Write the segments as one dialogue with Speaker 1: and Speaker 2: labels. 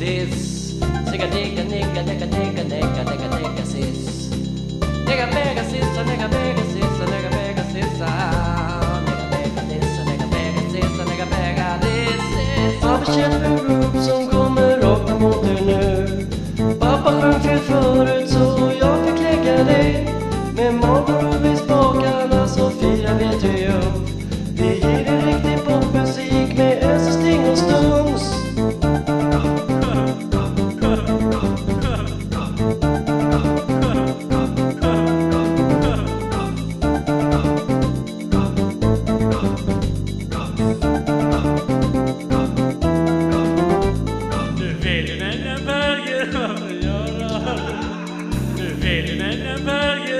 Speaker 1: this. Nigga, nigga, nigga nigga, nigga, nigga, nigga, nigga, sis. Nigga, mega sissa nigga, mega sissa nigga, mega sissa. Ah. Nigga, mega dissa nigga, mega sissa nigga, mega this. Pappa känner en grupp som kommer rakt mot dig nu. Pappa sjöng fel förut så jag fick lägga dig. Med
Speaker 2: morgon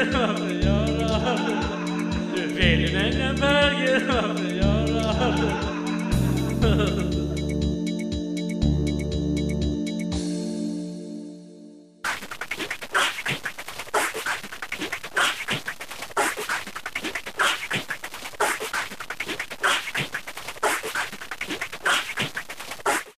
Speaker 2: Bergen, Bergen, Bergen, Bergen,